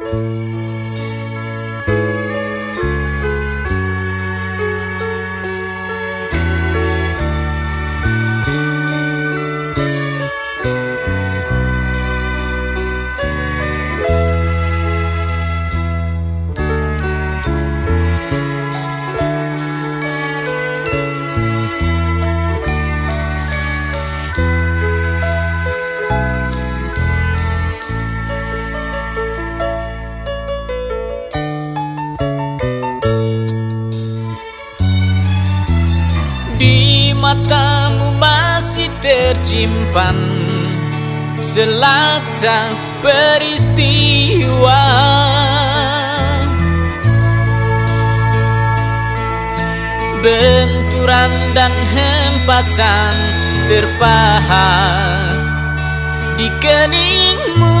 Di tersimpan Selaksa peristiwa. Benturan dan hempasan terpahat di keningmu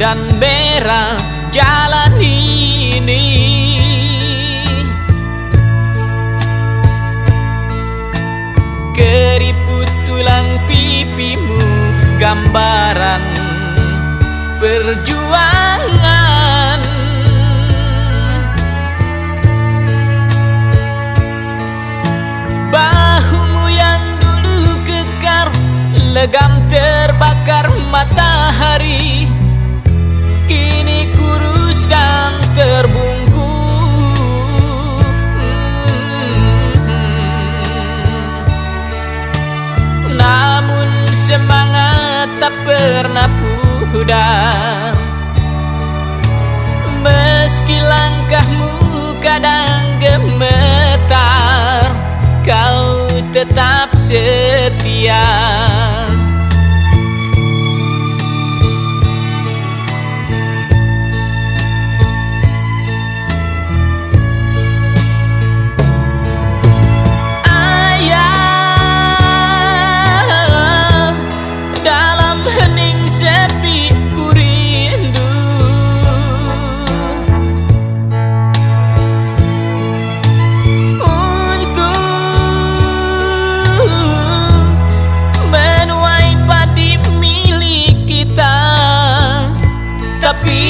dan merah jalan ini semangat tak pernah pudar. Meski langkahmu kadang gemetar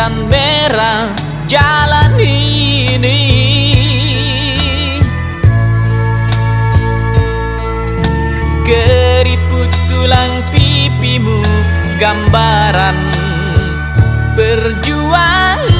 dan merah jalan ini. Keriput tulang pipimu gambaran perjuangan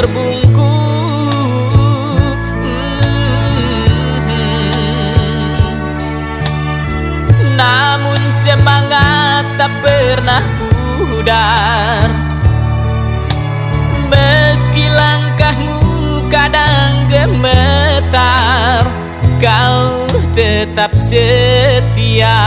terbungkuk. Hmm. Namun semangat tak pernah pudar. Meski langkahmu kadang gemetar Kau tetap setia